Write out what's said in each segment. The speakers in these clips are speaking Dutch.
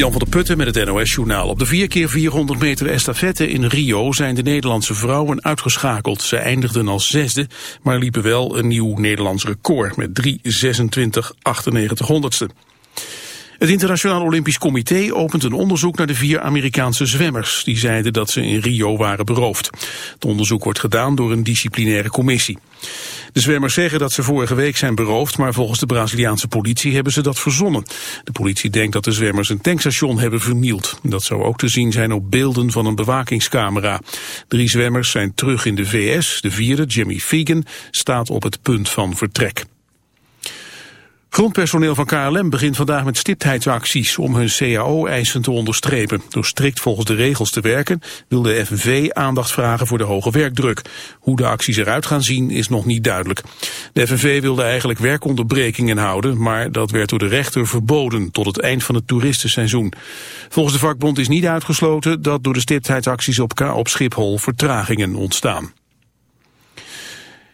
Jan van der Putten met het NOS-journaal. Op de 4 keer 400 meter estafette in Rio zijn de Nederlandse vrouwen uitgeschakeld. Ze eindigden als zesde, maar liepen wel een nieuw Nederlands record met 3.26.98 honderdste. Het Internationaal Olympisch Comité opent een onderzoek naar de vier Amerikaanse zwemmers. Die zeiden dat ze in Rio waren beroofd. Het onderzoek wordt gedaan door een disciplinaire commissie. De zwemmers zeggen dat ze vorige week zijn beroofd, maar volgens de Braziliaanse politie hebben ze dat verzonnen. De politie denkt dat de zwemmers een tankstation hebben vernield. Dat zou ook te zien zijn op beelden van een bewakingscamera. Drie zwemmers zijn terug in de VS. De vierde, Jimmy Fegan, staat op het punt van vertrek. Grondpersoneel van KLM begint vandaag met stiptheidsacties om hun cao-eisen te onderstrepen. Door strikt volgens de regels te werken wil de FNV aandacht vragen voor de hoge werkdruk. Hoe de acties eruit gaan zien is nog niet duidelijk. De FNV wilde eigenlijk werkonderbrekingen houden, maar dat werd door de rechter verboden tot het eind van het toeristenseizoen. Volgens de vakbond is niet uitgesloten dat door de stiptheidsacties op, op Schiphol vertragingen ontstaan.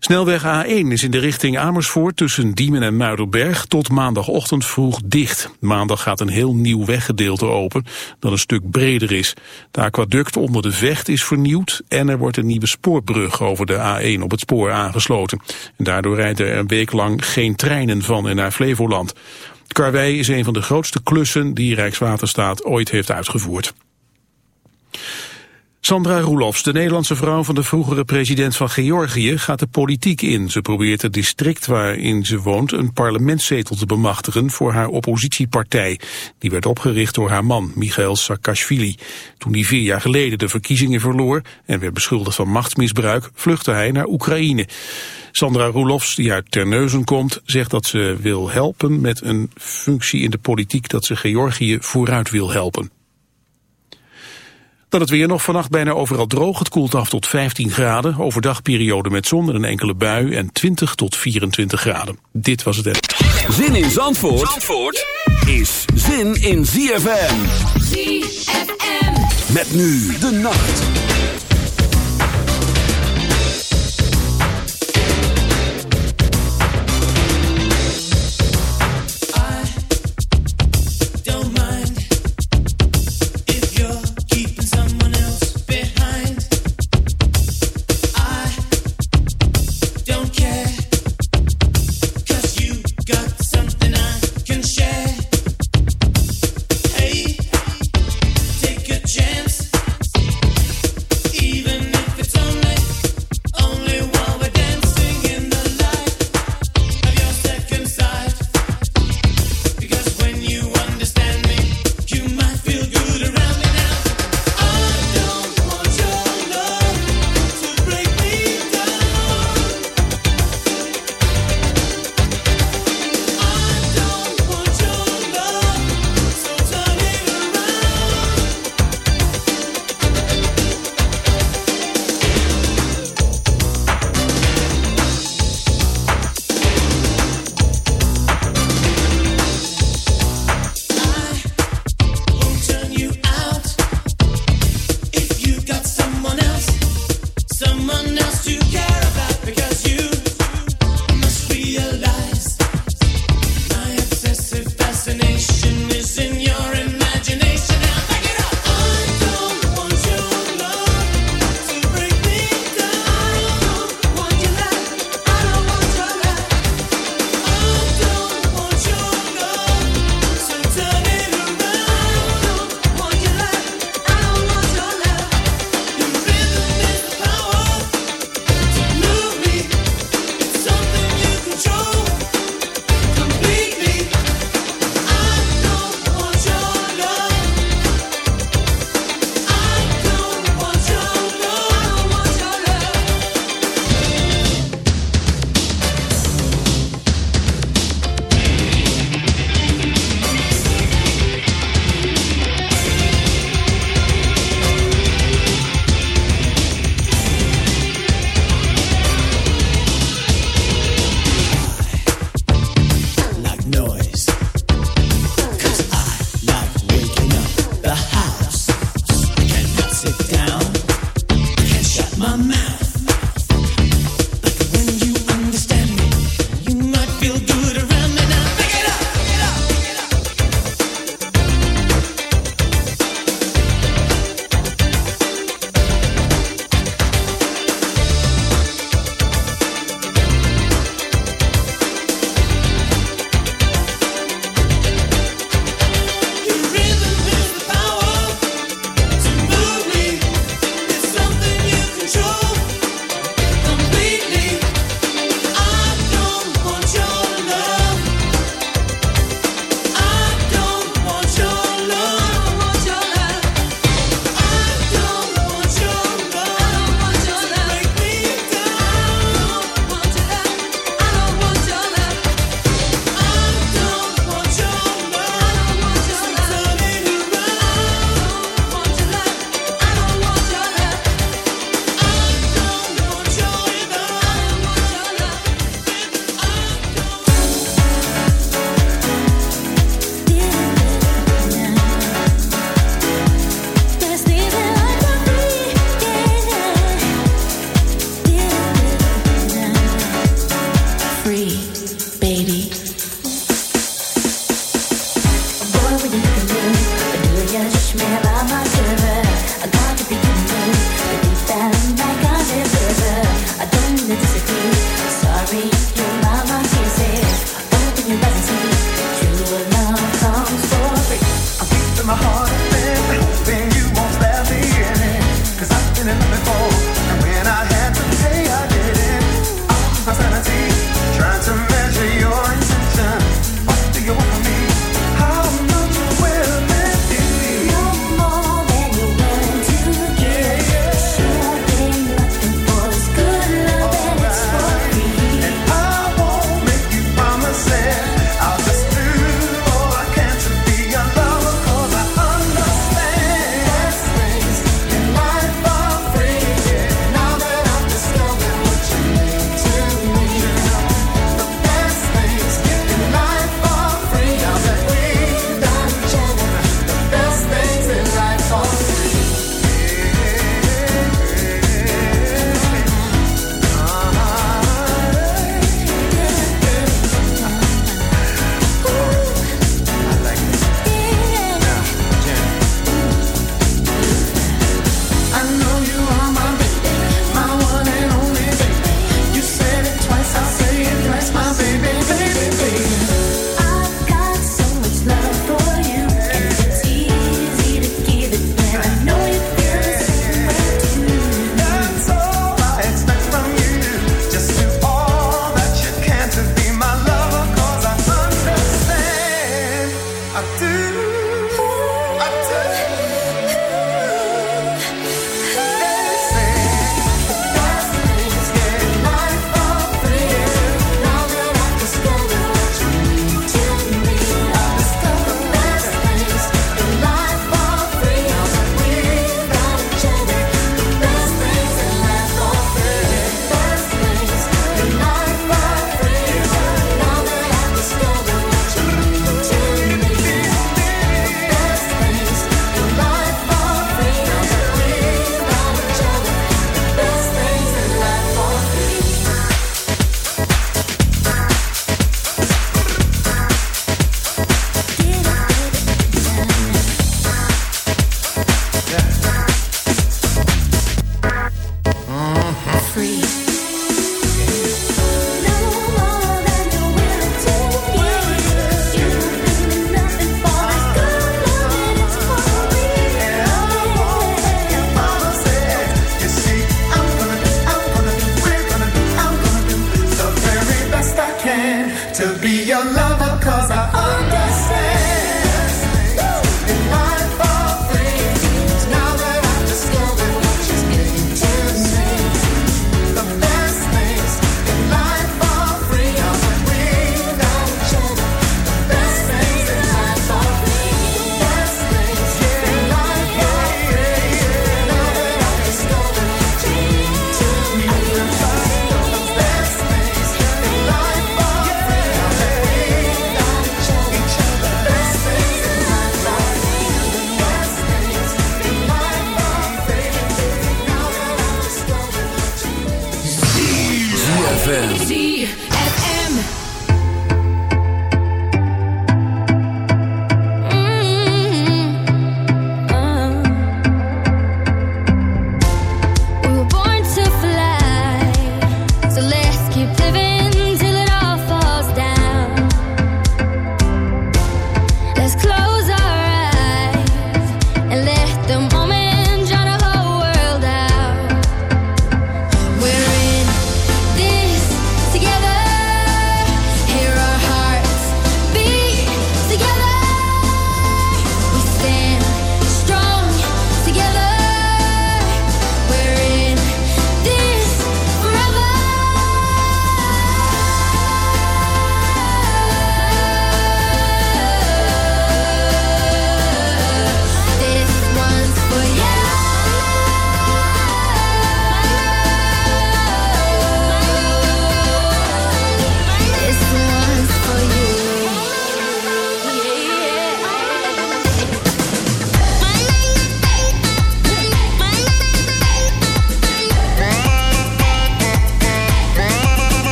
Snelweg A1 is in de richting Amersfoort tussen Diemen en Muiderberg tot maandagochtend vroeg dicht. Maandag gaat een heel nieuw weggedeelte open dat een stuk breder is. De aquaduct onder de vecht is vernieuwd en er wordt een nieuwe spoorbrug over de A1 op het spoor aangesloten. En daardoor rijden er een week lang geen treinen van en naar Flevoland. Karwei is een van de grootste klussen die Rijkswaterstaat ooit heeft uitgevoerd. Sandra Roelofs, de Nederlandse vrouw van de vroegere president van Georgië, gaat de politiek in. Ze probeert het district waarin ze woont een parlementszetel te bemachtigen voor haar oppositiepartij. Die werd opgericht door haar man, Michael Saakashvili. Toen hij vier jaar geleden de verkiezingen verloor en werd beschuldigd van machtsmisbruik, vluchtte hij naar Oekraïne. Sandra Roelofs, die uit Terneuzen komt, zegt dat ze wil helpen met een functie in de politiek dat ze Georgië vooruit wil helpen. Dan het weer nog vannacht bijna overal droog. Het koelt af tot 15 graden. Overdag periode met zon en een enkele bui en 20 tot 24 graden. Dit was het. Zin in Zandvoort, Zandvoort is zin in ZFM. ZFM. Met nu de nacht. Destination.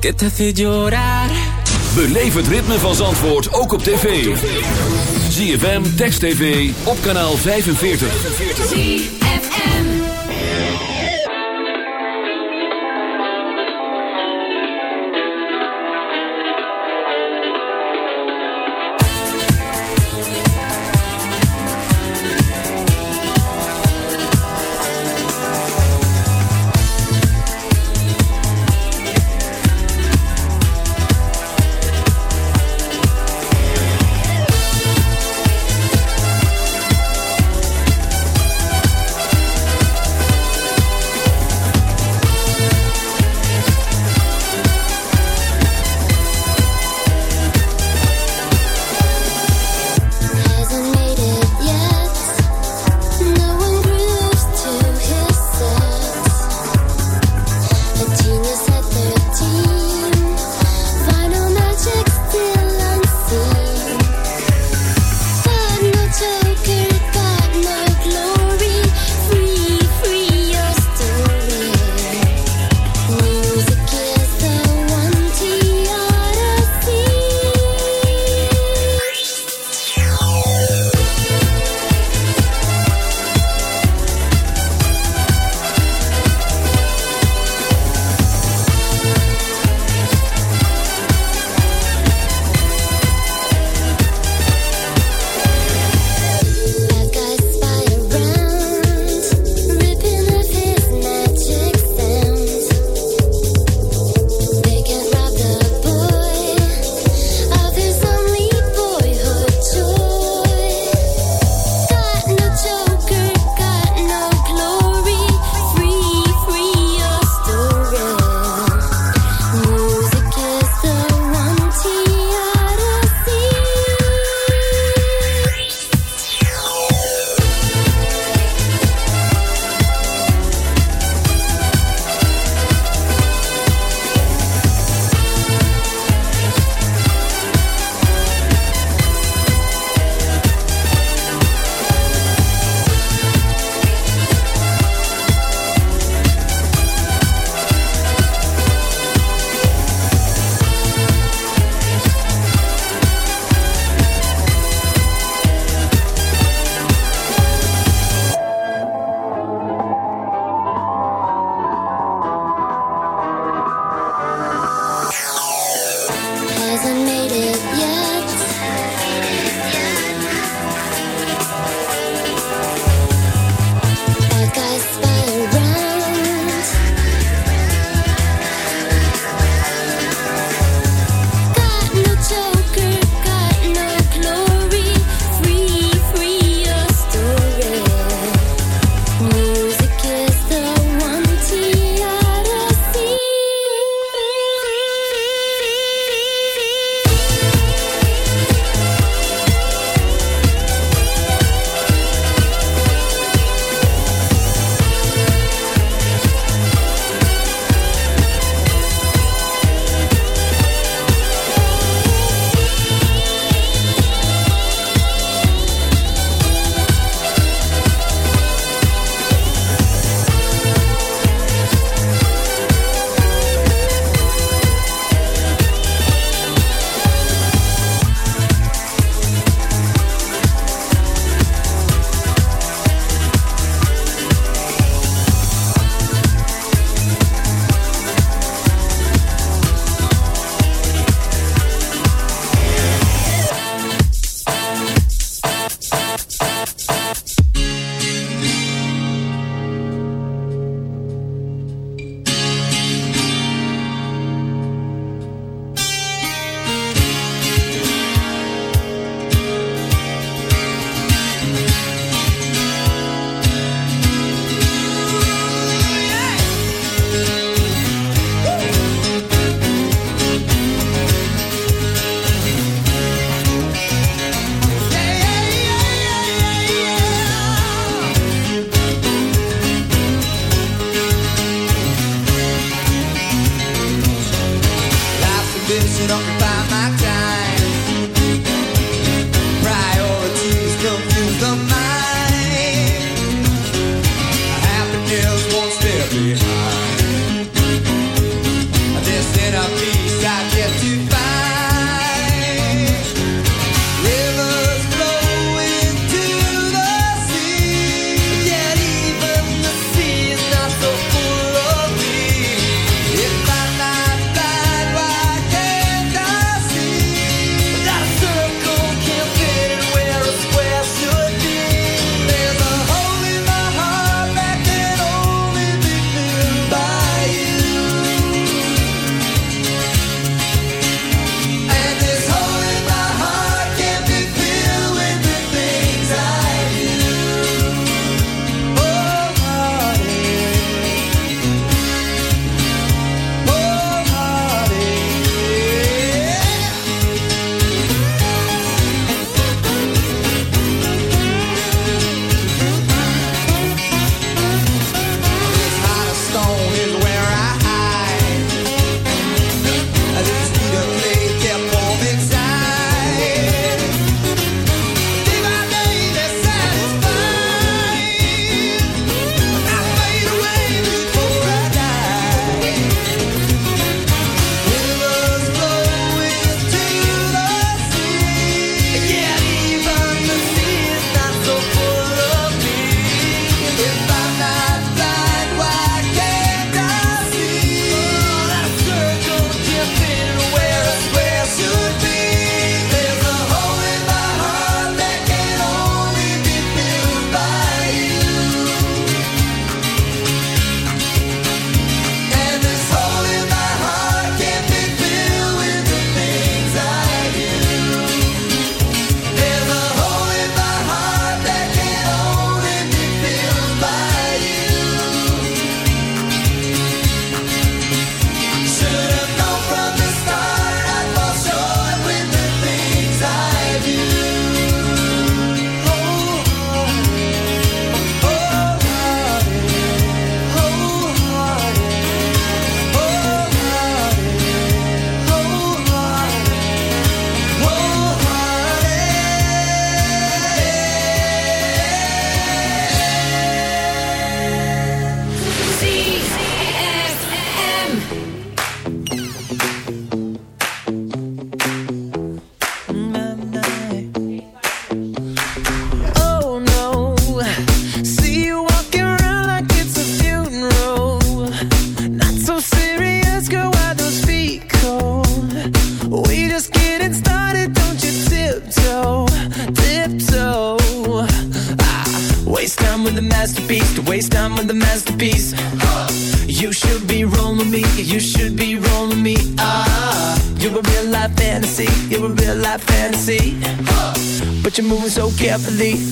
que te hace het ritme van Zandvoort ook op tv. ZFM, Text TV, op kanaal 45.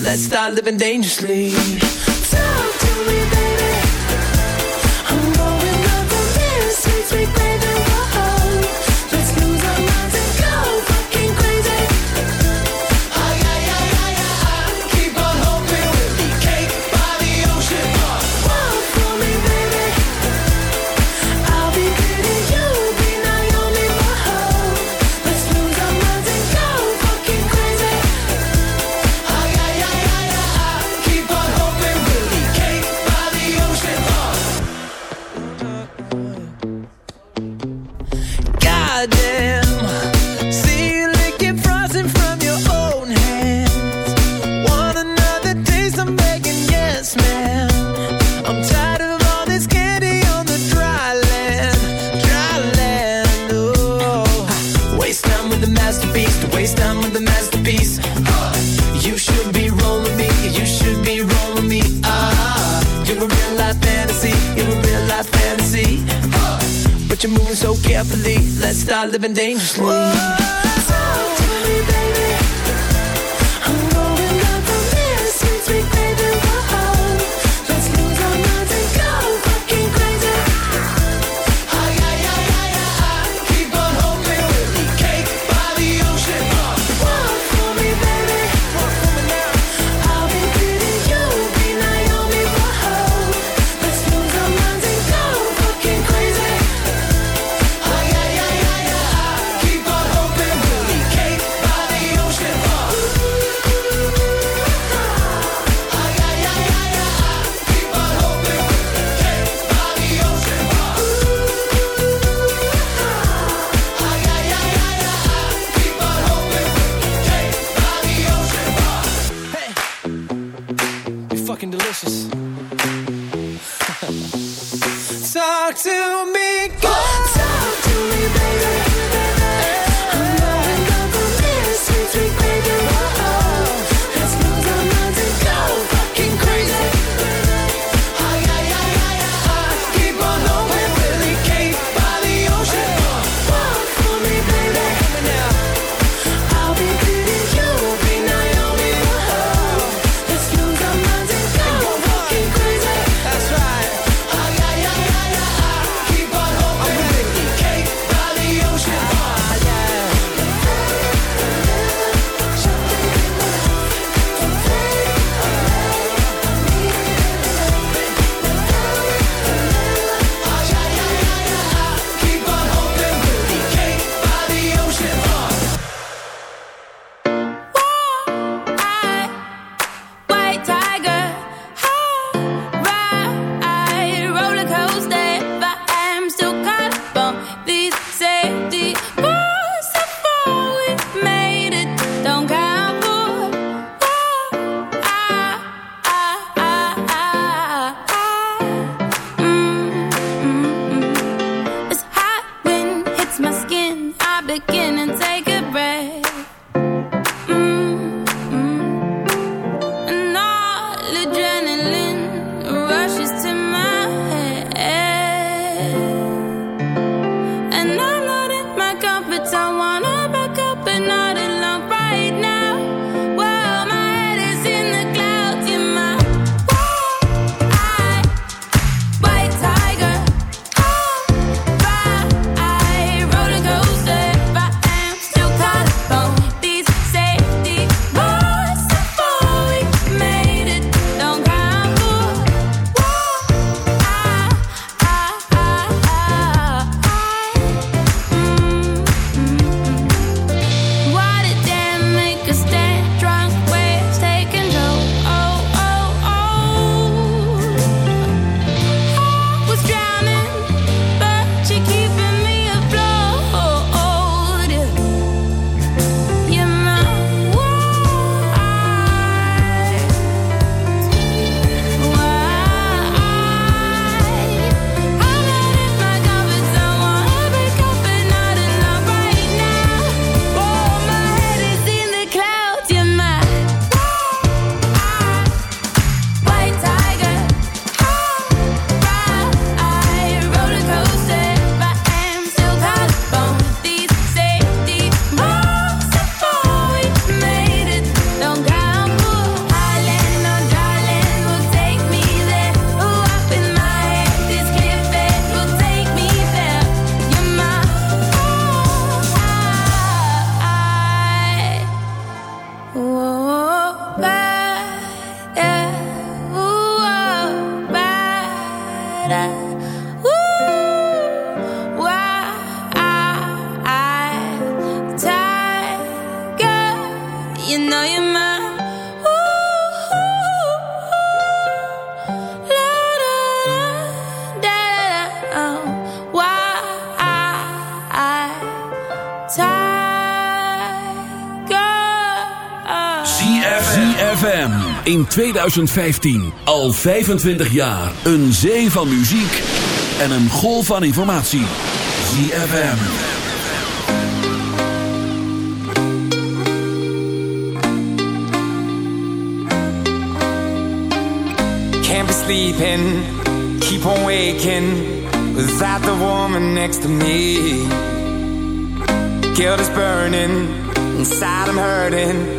Let's start living dangerously. Talk to me, baby. I'm going up from this sweet, sweet baby. Living dangerously. in 2015. Al 25 jaar. Een zee van muziek en een golf van informatie. ZFM. Can't be sleeping. Keep on waking. Without the woman next to me. Guilt is burning. Inside I'm hurting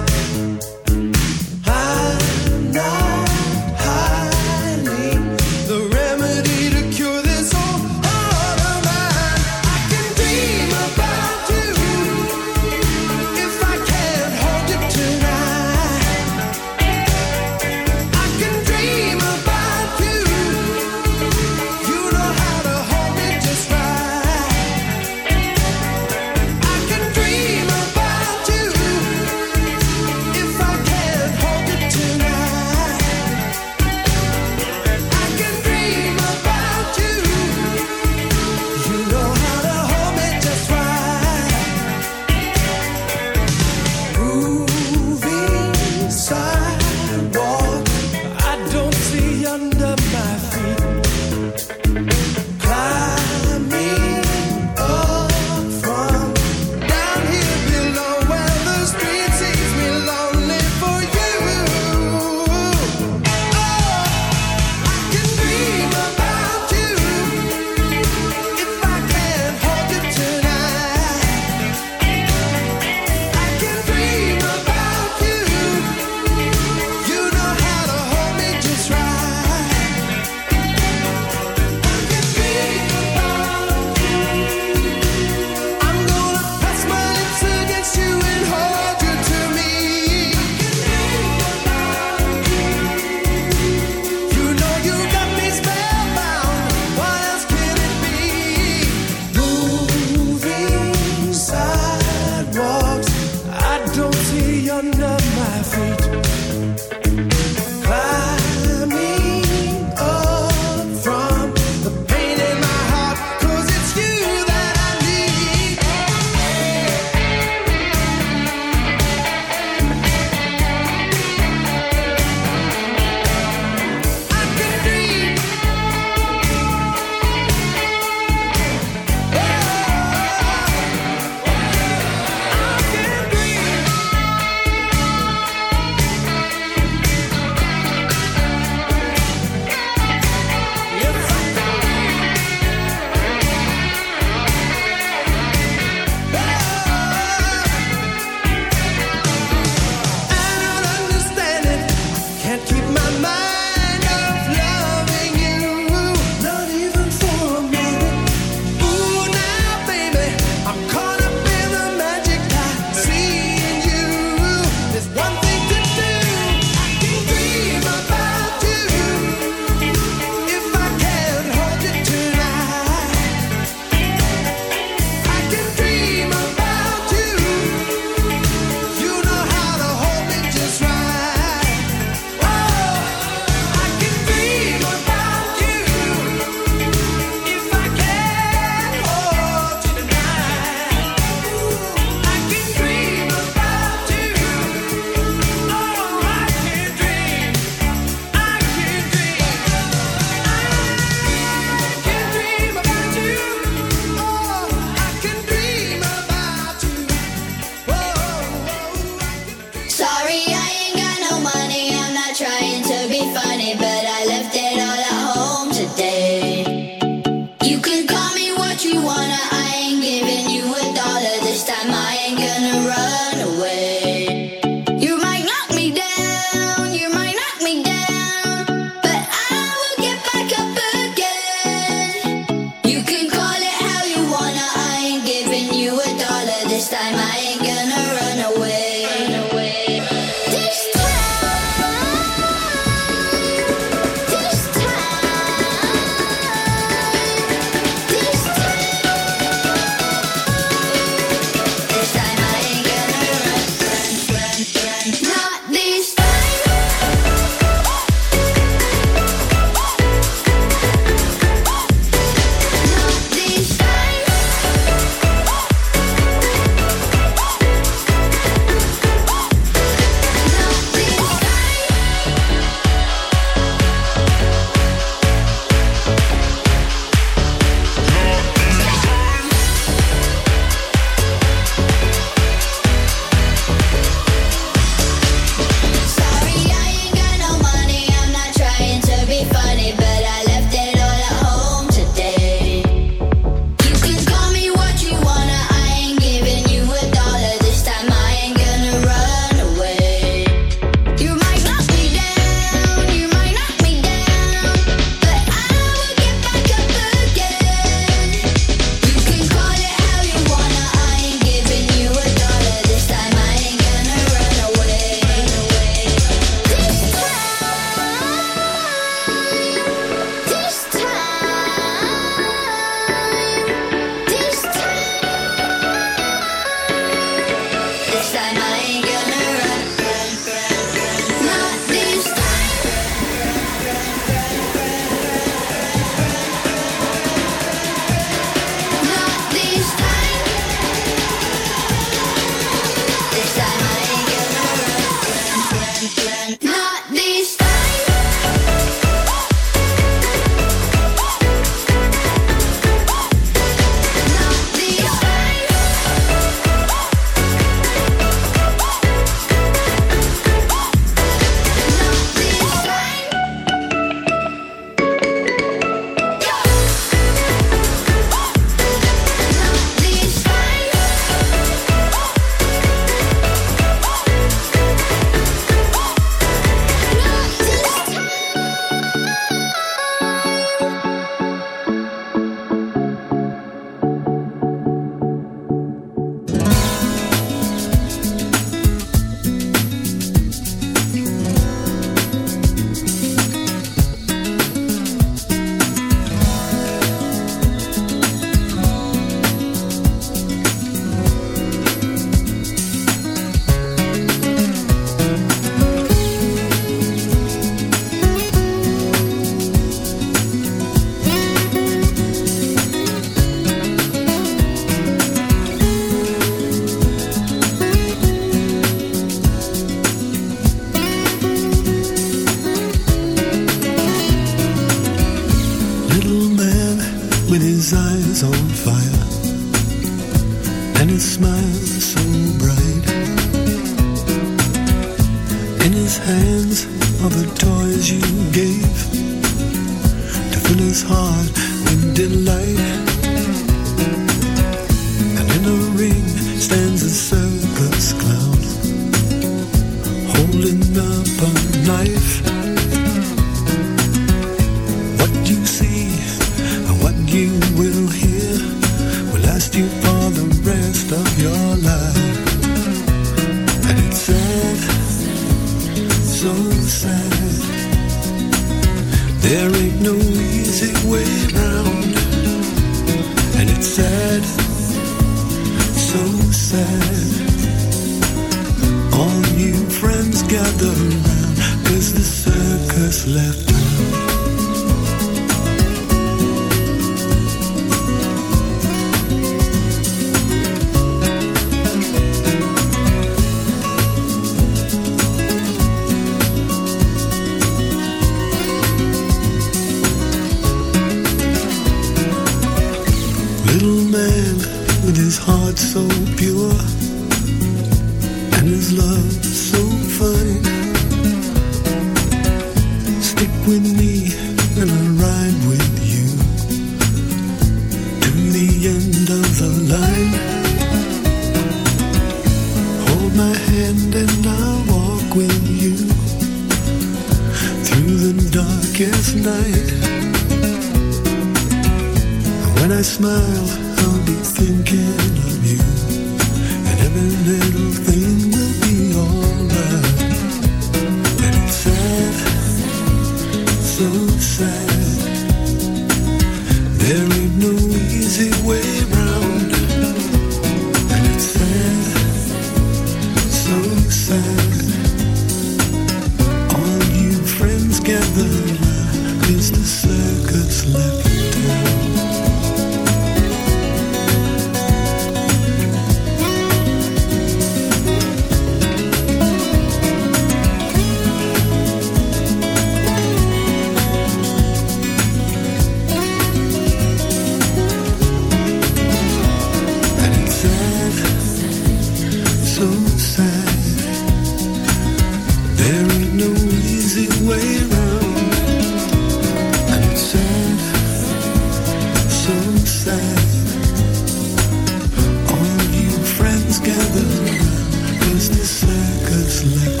just a circus left.